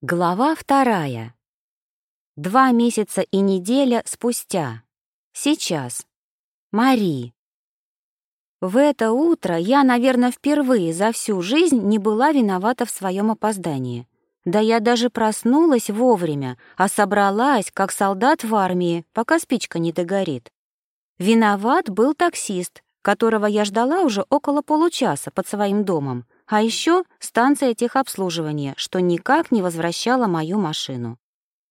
Глава вторая. Два месяца и неделя спустя. Сейчас. Мари. В это утро я, наверное, впервые за всю жизнь не была виновата в своем опоздании. Да я даже проснулась вовремя, а собралась, как солдат в армии, пока спичка не догорит. Виноват был таксист, которого я ждала уже около получаса под своим домом, а еще станция техобслуживания, что никак не возвращала мою машину.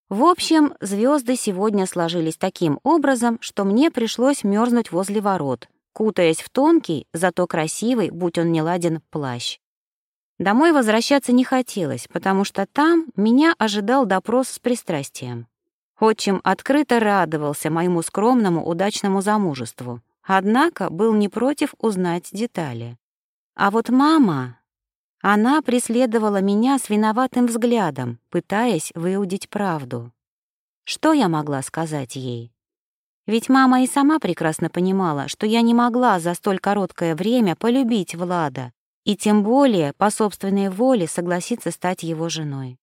В общем, звезды сегодня сложились таким образом, что мне пришлось мерзнуть возле ворот, кутаясь в тонкий, зато красивый, будь он не ладен, плащ. Домой возвращаться не хотелось, потому что там меня ожидал допрос с пристрастием. Отчим открыто радовался моему скромному удачному замужеству, однако был не против узнать детали. А вот мама... Она преследовала меня с виноватым взглядом, пытаясь выудить правду. Что я могла сказать ей? Ведь мама и сама прекрасно понимала, что я не могла за столь короткое время полюбить Влада, и тем более по собственной воле согласиться стать его женой.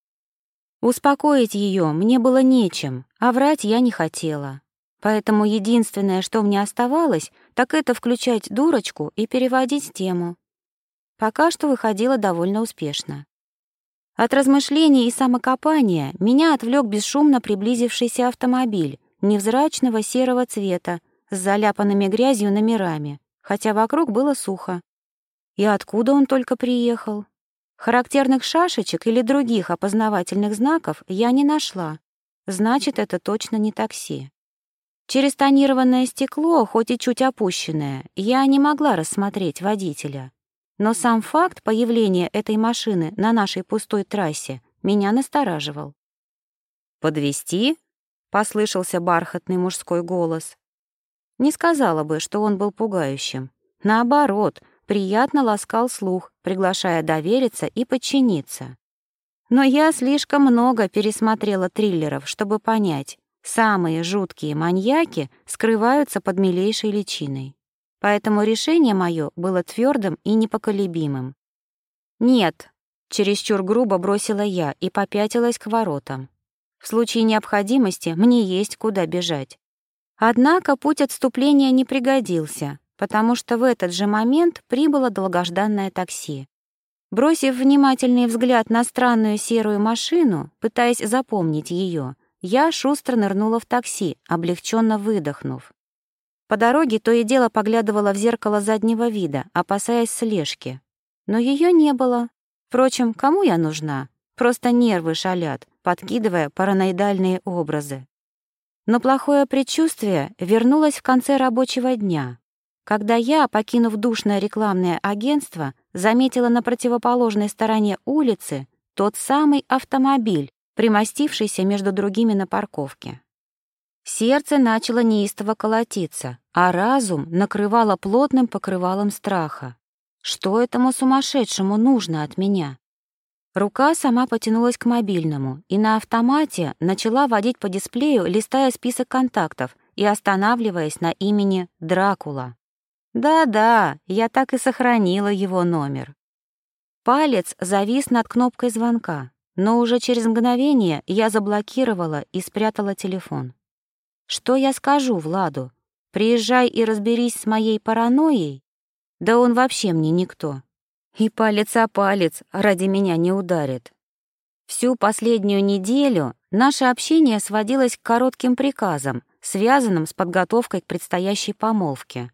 Успокоить ее мне было нечем, а врать я не хотела. Поэтому единственное, что мне оставалось, так это включать дурочку и переводить тему. Пока что выходило довольно успешно. От размышлений и самокопания меня отвлек бесшумно приблизившийся автомобиль невзрачного серого цвета с заляпанными грязью номерами, хотя вокруг было сухо. И откуда он только приехал? Характерных шашечек или других опознавательных знаков я не нашла. Значит, это точно не такси. Через тонированное стекло, хоть и чуть опущенное, я не могла рассмотреть водителя. Но сам факт появления этой машины на нашей пустой трассе меня настораживал. Подвести? послышался бархатный мужской голос. Не сказала бы, что он был пугающим. Наоборот, приятно ласкал слух, приглашая довериться и подчиниться. Но я слишком много пересмотрела триллеров, чтобы понять, самые жуткие маньяки скрываются под милейшей личиной поэтому решение мое было твердым и непоколебимым. «Нет», — чересчур грубо бросила я и попятилась к воротам. «В случае необходимости мне есть куда бежать». Однако путь отступления не пригодился, потому что в этот же момент прибыло долгожданное такси. Бросив внимательный взгляд на странную серую машину, пытаясь запомнить ее, я шустро нырнула в такси, облегченно выдохнув. По дороге то и дело поглядывала в зеркало заднего вида, опасаясь слежки. Но ее не было. Впрочем, кому я нужна? Просто нервы шалят, подкидывая параноидальные образы. Но плохое предчувствие вернулось в конце рабочего дня, когда я, покинув душное рекламное агентство, заметила на противоположной стороне улицы тот самый автомобиль, примостившийся между другими на парковке. Сердце начало неистово колотиться, а разум накрывало плотным покрывалом страха. Что этому сумасшедшему нужно от меня? Рука сама потянулась к мобильному и на автомате начала водить по дисплею, листая список контактов и останавливаясь на имени Дракула. Да-да, я так и сохранила его номер. Палец завис над кнопкой звонка, но уже через мгновение я заблокировала и спрятала телефон. Что я скажу Владу? Приезжай и разберись с моей паранойей? Да он вообще мне никто. И палец о палец ради меня не ударит. Всю последнюю неделю наше общение сводилось к коротким приказам, связанным с подготовкой к предстоящей помолвке.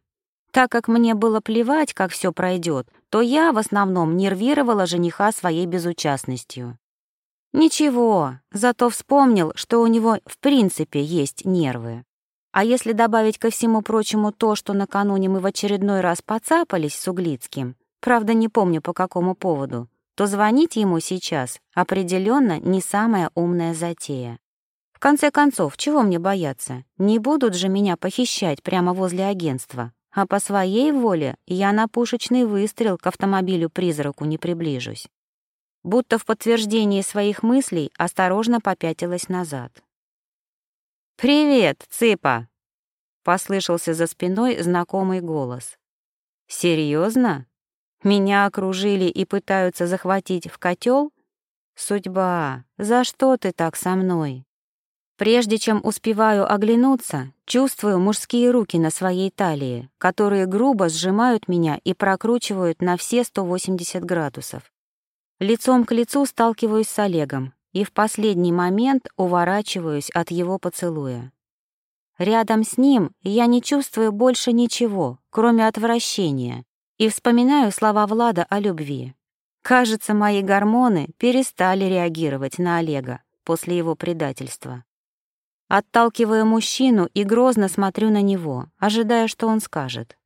Так как мне было плевать, как все пройдет, то я в основном нервировала жениха своей безучастностью. Ничего, зато вспомнил, что у него в принципе есть нервы. А если добавить ко всему прочему то, что накануне мы в очередной раз поцапались с Углицким, правда, не помню по какому поводу, то звонить ему сейчас определенно не самая умная затея. В конце концов, чего мне бояться? Не будут же меня похищать прямо возле агентства, а по своей воле я на пушечный выстрел к автомобилю-призраку не приближусь будто в подтверждении своих мыслей осторожно попятилась назад. «Привет, цыпа!» — послышался за спиной знакомый голос. «Серьезно? Меня окружили и пытаются захватить в котел? Судьба, за что ты так со мной? Прежде чем успеваю оглянуться, чувствую мужские руки на своей талии, которые грубо сжимают меня и прокручивают на все 180 градусов. Лицом к лицу сталкиваюсь с Олегом и в последний момент уворачиваюсь от его поцелуя. Рядом с ним я не чувствую больше ничего, кроме отвращения, и вспоминаю слова Влада о любви. Кажется, мои гормоны перестали реагировать на Олега после его предательства. Отталкиваю мужчину и грозно смотрю на него, ожидая, что он скажет.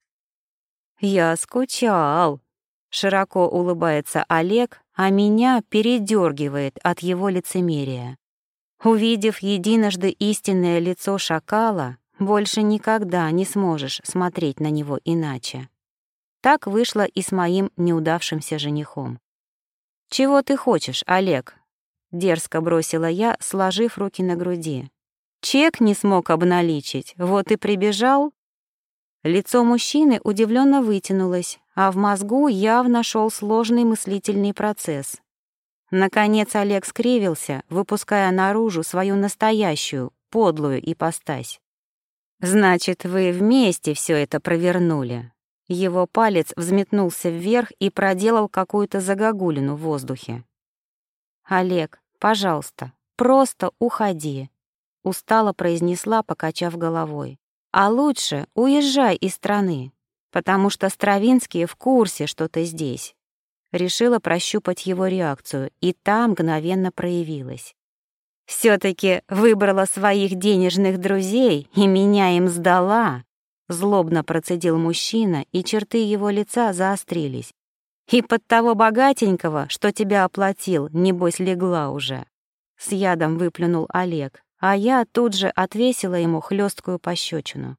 «Я скучал», — широко улыбается Олег, а меня передергивает от его лицемерия. Увидев единожды истинное лицо шакала, больше никогда не сможешь смотреть на него иначе. Так вышло и с моим неудавшимся женихом. «Чего ты хочешь, Олег?» — дерзко бросила я, сложив руки на груди. Чек не смог обналичить, вот и прибежал. Лицо мужчины удивленно вытянулось, а в мозгу явно шел сложный мыслительный процесс. Наконец Олег скривился, выпуская наружу свою настоящую, подлую ипостась. «Значит, вы вместе все это провернули». Его палец взметнулся вверх и проделал какую-то загогулину в воздухе. «Олег, пожалуйста, просто уходи устало произнесла, покачав головой. А лучше уезжай из страны, потому что Стравинские в курсе, что ты здесь. Решила прощупать его реакцию, и та мгновенно проявилась. все таки выбрала своих денежных друзей и меня им сдала», — злобно процедил мужчина, и черты его лица заострились. «И под того богатенького, что тебя оплатил, небось, легла уже». С ядом выплюнул Олег, а я тут же отвесила ему хлесткую пощечину.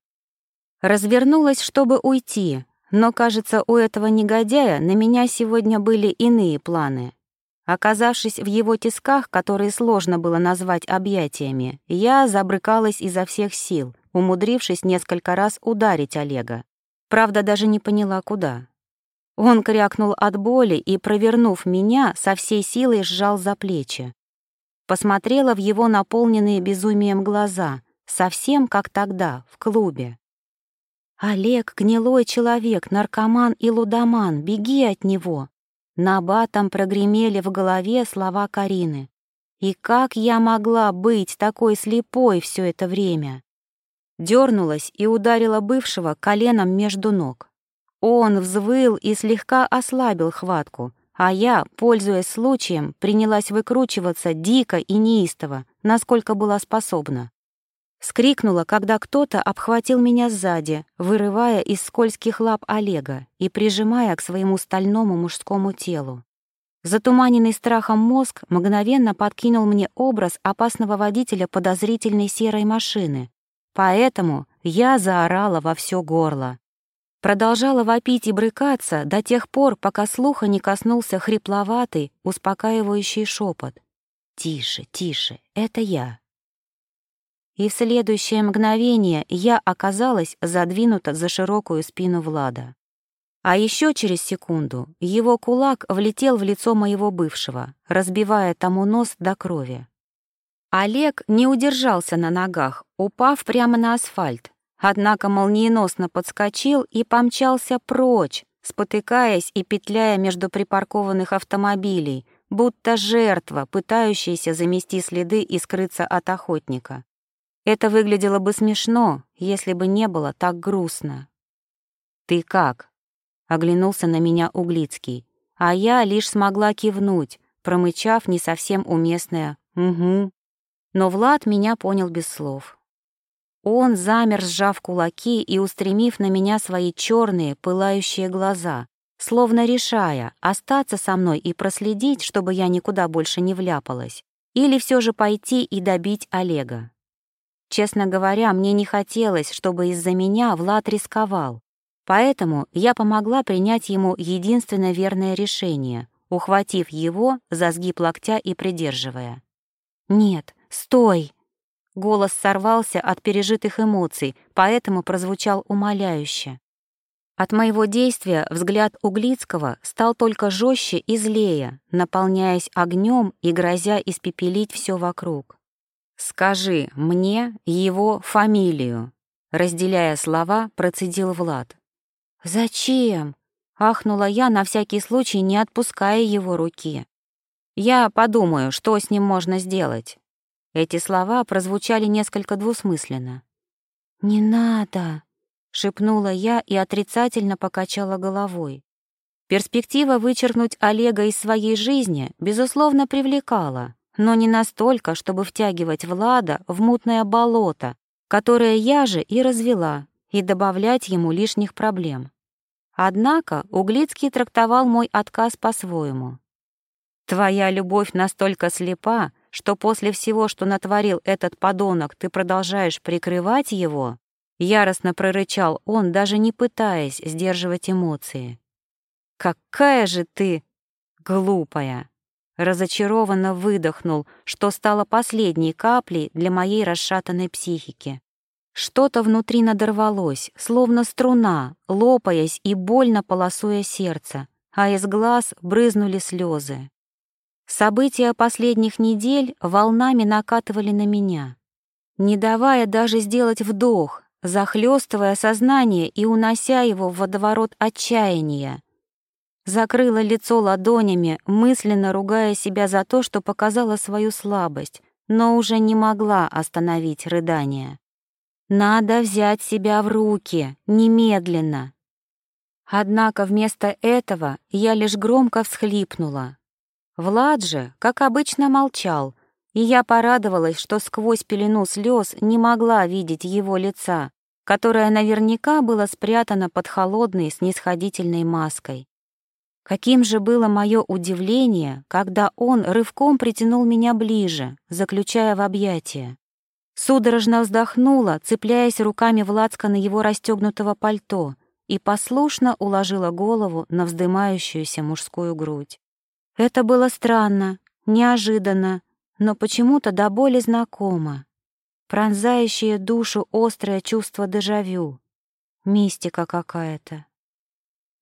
Развернулась, чтобы уйти, но, кажется, у этого негодяя на меня сегодня были иные планы. Оказавшись в его тисках, которые сложно было назвать объятиями, я забрыкалась изо всех сил, умудрившись несколько раз ударить Олега. Правда, даже не поняла, куда. Он крякнул от боли и, провернув меня, со всей силой сжал за плечи посмотрела в его наполненные безумием глаза, совсем как тогда, в клубе. «Олег — гнилой человек, наркоман и лудоман, беги от него!» На батом прогремели в голове слова Карины. «И как я могла быть такой слепой все это время?» Дернулась и ударила бывшего коленом между ног. Он взвыл и слегка ослабил хватку, а я, пользуясь случаем, принялась выкручиваться дико и неистово, насколько была способна. Скрикнула, когда кто-то обхватил меня сзади, вырывая из скользких лап Олега и прижимая к своему стальному мужскому телу. Затуманенный страхом мозг мгновенно подкинул мне образ опасного водителя подозрительной серой машины. Поэтому я заорала во все горло. Продолжала вопить и брыкаться до тех пор, пока слуха не коснулся хрипловатый, успокаивающий шепот. «Тише, тише, это я». И в следующее мгновение я оказалась задвинута за широкую спину Влада. А еще через секунду его кулак влетел в лицо моего бывшего, разбивая тому нос до крови. Олег не удержался на ногах, упав прямо на асфальт, однако молниеносно подскочил и помчался прочь, спотыкаясь и петляя между припаркованных автомобилей, будто жертва, пытающаяся замести следы и скрыться от охотника. Это выглядело бы смешно, если бы не было так грустно. «Ты как?» — оглянулся на меня Углицкий, а я лишь смогла кивнуть, промычав не совсем уместное «угу». Но Влад меня понял без слов. Он замер, сжав кулаки и устремив на меня свои черные, пылающие глаза, словно решая, остаться со мной и проследить, чтобы я никуда больше не вляпалась, или все же пойти и добить Олега. Честно говоря, мне не хотелось, чтобы из-за меня Влад рисковал, поэтому я помогла принять ему единственное верное решение, ухватив его за сгиб локтя и придерживая. «Нет, стой!» Голос сорвался от пережитых эмоций, поэтому прозвучал умоляюще. От моего действия взгляд Углицкого стал только жестче и злее, наполняясь огнем и грозя испепелить все вокруг. «Скажи мне его фамилию», — разделяя слова, процедил Влад. «Зачем?» — ахнула я, на всякий случай не отпуская его руки. «Я подумаю, что с ним можно сделать». Эти слова прозвучали несколько двусмысленно. «Не надо», — шепнула я и отрицательно покачала головой. Перспектива вычеркнуть Олега из своей жизни, безусловно, привлекала, но не настолько, чтобы втягивать Влада в мутное болото, которое я же и развела, и добавлять ему лишних проблем. Однако Углицкий трактовал мой отказ по-своему. «Твоя любовь настолько слепа, что после всего, что натворил этот подонок, ты продолжаешь прикрывать его?» Яростно прорычал он, даже не пытаясь сдерживать эмоции. «Какая же ты глупая!» Разочарованно выдохнул, что стало последней каплей для моей расшатанной психики. Что-то внутри надорвалось, словно струна, лопаясь и больно полосуя сердце, а из глаз брызнули слезы. События последних недель волнами накатывали на меня, не давая даже сделать вдох, захлестывая сознание и унося его в водоворот отчаяния, Закрыла лицо ладонями, мысленно ругая себя за то, что показала свою слабость, но уже не могла остановить рыдание. Надо взять себя в руки, немедленно. Однако вместо этого я лишь громко всхлипнула. Влад же, как обычно, молчал, и я порадовалась, что сквозь пелену слез не могла видеть его лица, которое наверняка было спрятано под холодной снисходительной маской. Каким же было мое удивление, когда он рывком притянул меня ближе, заключая в объятия. Судорожно вздохнула, цепляясь руками в лацко на его расстегнутого пальто, и послушно уложила голову на вздымающуюся мужскую грудь. Это было странно, неожиданно, но почему-то до боли знакомо. Пронзающее душу острое чувство дежавю. Мистика какая-то.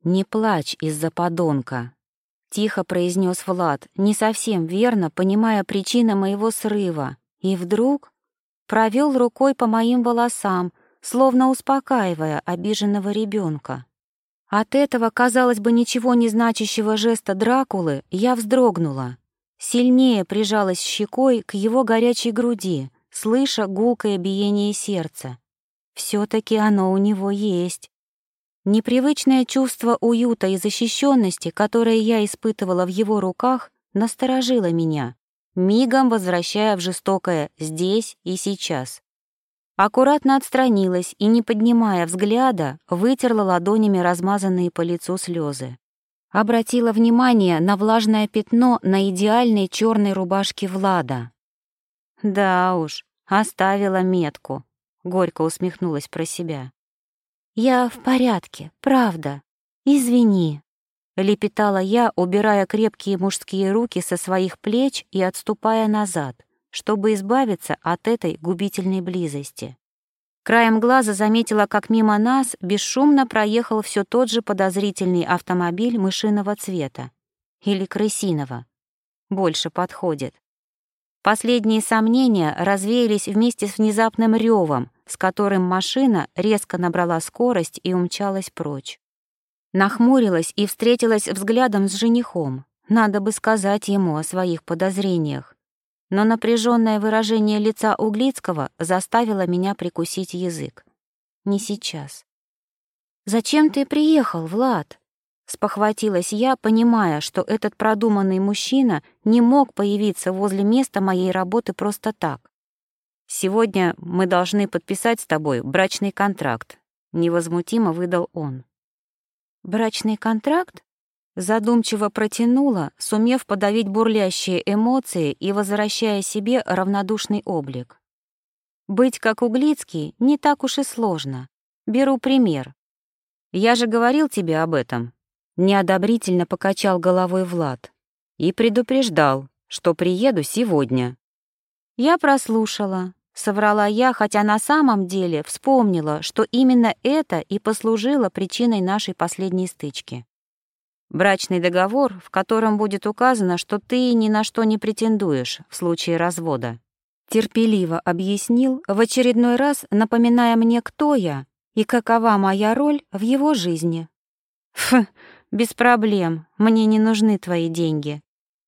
«Не плачь из-за подонка», — тихо произнес Влад, не совсем верно понимая причину моего срыва, и вдруг провел рукой по моим волосам, словно успокаивая обиженного ребенка. От этого, казалось бы, ничего не значащего жеста Дракулы я вздрогнула, сильнее прижалась щекой к его горячей груди, слыша гулкое биение сердца. все таки оно у него есть. Непривычное чувство уюта и защищенности, которое я испытывала в его руках, насторожило меня, мигом возвращая в жестокое «здесь и сейчас». Аккуратно отстранилась и, не поднимая взгляда, вытерла ладонями размазанные по лицу слезы. Обратила внимание на влажное пятно на идеальной черной рубашке Влада. «Да уж, оставила метку», — горько усмехнулась про себя. «Я в порядке, правда. Извини», — лепетала я, убирая крепкие мужские руки со своих плеч и отступая назад, чтобы избавиться от этой губительной близости. Краем глаза заметила, как мимо нас бесшумно проехал все тот же подозрительный автомобиль мышиного цвета. Или крысиного. Больше подходит. Последние сомнения развеялись вместе с внезапным ревом, с которым машина резко набрала скорость и умчалась прочь. Нахмурилась и встретилась взглядом с женихом. Надо бы сказать ему о своих подозрениях. Но напряженное выражение лица Углицкого заставило меня прикусить язык. Не сейчас. «Зачем ты приехал, Влад?» Спохватилась я, понимая, что этот продуманный мужчина не мог появиться возле места моей работы просто так. «Сегодня мы должны подписать с тобой брачный контракт», — невозмутимо выдал он. «Брачный контракт?» Задумчиво протянула, сумев подавить бурлящие эмоции и возвращая себе равнодушный облик. «Быть как Углицкий не так уж и сложно. Беру пример. Я же говорил тебе об этом, Неодобрительно покачал головой Влад и предупреждал, что приеду сегодня. Я прослушала, Соврала я, хотя на самом деле вспомнила, что именно это и послужило причиной нашей последней стычки. Брачный договор, в котором будет указано, что ты ни на что не претендуешь в случае развода. Терпеливо объяснил, в очередной раз напоминая мне, кто я и какова моя роль в его жизни. Фу, без проблем, мне не нужны твои деньги.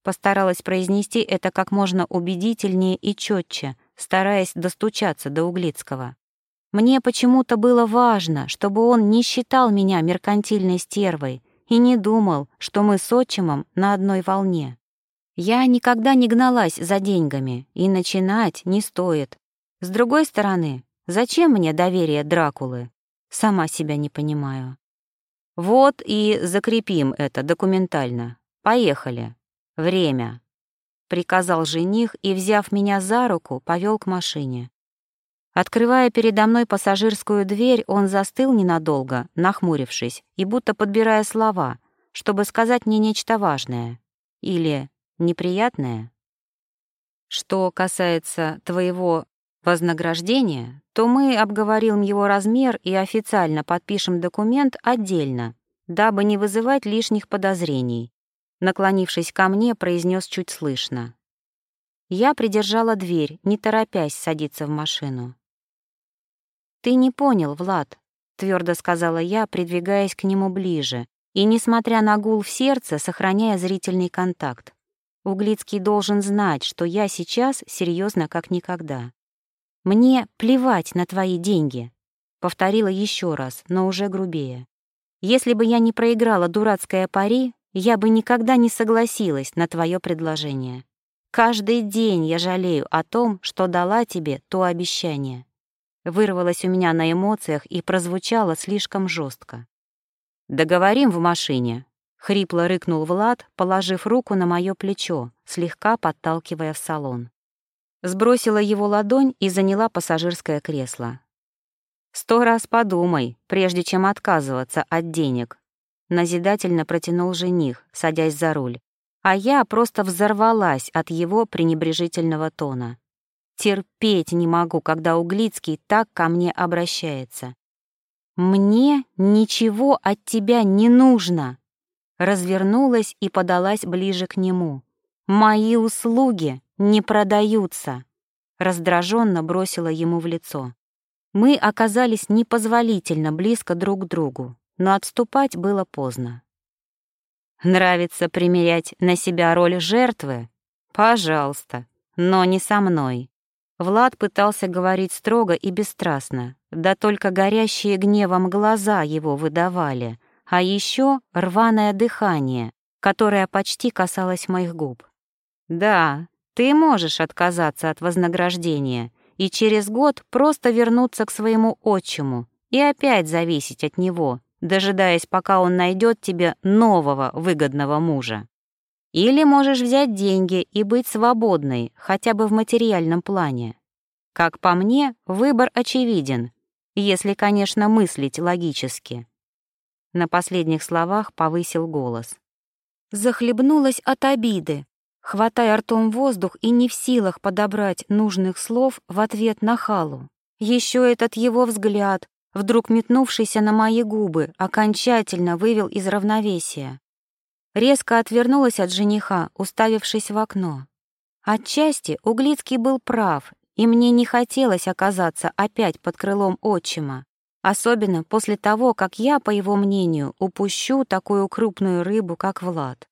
Постаралась произнести это как можно убедительнее и четче, стараясь достучаться до Углицкого. Мне почему-то было важно, чтобы он не считал меня меркантильной стервой и не думал, что мы с отчимом на одной волне. Я никогда не гналась за деньгами, и начинать не стоит. С другой стороны, зачем мне доверие Дракулы? Сама себя не понимаю. Вот и закрепим это документально. Поехали. Время приказал жених и, взяв меня за руку, повел к машине. Открывая передо мной пассажирскую дверь, он застыл ненадолго, нахмурившись и будто подбирая слова, чтобы сказать мне нечто важное или неприятное. Что касается твоего вознаграждения, то мы обговорим его размер и официально подпишем документ отдельно, дабы не вызывать лишних подозрений, наклонившись ко мне, произнес чуть слышно. Я придержала дверь, не торопясь садиться в машину. «Ты не понял, Влад», — твердо сказала я, придвигаясь к нему ближе, и, несмотря на гул в сердце, сохраняя зрительный контакт. Углицкий должен знать, что я сейчас серьезно как никогда. «Мне плевать на твои деньги», — повторила еще раз, но уже грубее. «Если бы я не проиграла дурацкое пари, я бы никогда не согласилась на твое предложение. Каждый день я жалею о том, что дала тебе то обещание. Вырвалось у меня на эмоциях и прозвучало слишком жестко. «Договорим в машине», — хрипло рыкнул Влад, положив руку на мое плечо, слегка подталкивая в салон. Сбросила его ладонь и заняла пассажирское кресло. «Сто раз подумай, прежде чем отказываться от денег», назидательно протянул жених, садясь за руль, а я просто взорвалась от его пренебрежительного тона. Терпеть не могу, когда Углицкий так ко мне обращается. «Мне ничего от тебя не нужно!» Развернулась и подалась ближе к нему. «Мои услуги не продаются!» Раздраженно бросила ему в лицо. Мы оказались непозволительно близко друг к другу но отступать было поздно. Нравится примерять на себя роль жертвы? Пожалуйста, но не со мной. Влад пытался говорить строго и бесстрастно, да только горящие гневом глаза его выдавали, а еще рваное дыхание, которое почти касалось моих губ. «Да, ты можешь отказаться от вознаграждения и через год просто вернуться к своему отчиму и опять зависеть от него, дожидаясь, пока он найдет тебе нового выгодного мужа. Или можешь взять деньги и быть свободной, хотя бы в материальном плане. Как по мне, выбор очевиден, если, конечно, мыслить логически. На последних словах повысил голос. Захлебнулась от обиды, хватая ртом воздух и не в силах подобрать нужных слов в ответ на Халу. Еще этот его взгляд, вдруг метнувшийся на мои губы, окончательно вывел из равновесия. Резко отвернулась от жениха, уставившись в окно. Отчасти Углицкий был прав, и мне не хотелось оказаться опять под крылом отчима, особенно после того, как я, по его мнению, упущу такую крупную рыбу, как Влад.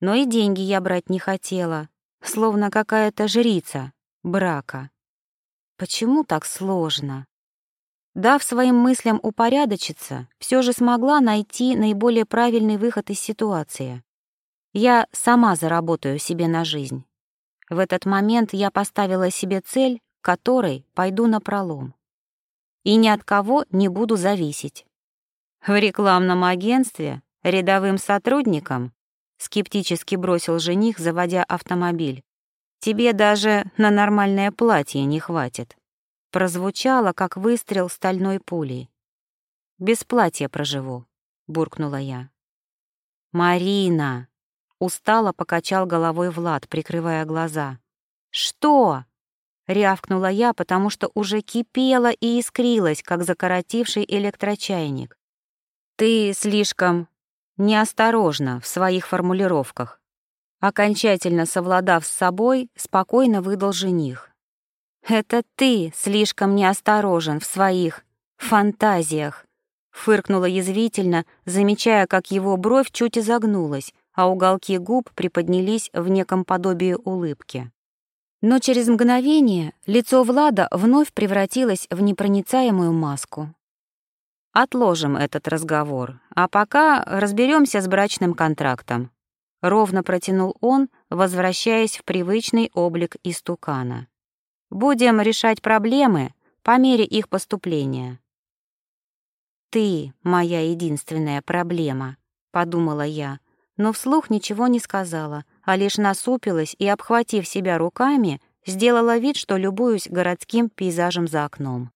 Но и деньги я брать не хотела, словно какая-то жрица брака. Почему так сложно? Дав своим мыслям упорядочиться, все же смогла найти наиболее правильный выход из ситуации. Я сама заработаю себе на жизнь. В этот момент я поставила себе цель, которой пойду на пролом. И ни от кого не буду зависеть. В рекламном агентстве рядовым сотрудникам скептически бросил жених, заводя автомобиль. Тебе даже на нормальное платье не хватит прозвучало, как выстрел стальной пулей. «Без платья проживу», — буркнула я. «Марина!» — устало покачал головой Влад, прикрывая глаза. «Что?» рявкнула я, потому что уже кипела и искрилась, как закоротивший электрочайник. «Ты слишком неосторожна в своих формулировках». Окончательно совладав с собой, спокойно выдал жених. «Это ты слишком неосторожен в своих фантазиях», фыркнула язвительно, замечая, как его бровь чуть изогнулась, а уголки губ приподнялись в неком подобии улыбки. Но через мгновение лицо Влада вновь превратилось в непроницаемую маску. Отложим этот разговор, а пока разберемся с брачным контрактом. Ровно протянул он, возвращаясь в привычный облик истукана. Будем решать проблемы по мере их поступления. Ты моя единственная проблема, подумала я, но вслух ничего не сказала, а лишь насупилась и, обхватив себя руками, сделала вид, что любуюсь городским пейзажем за окном.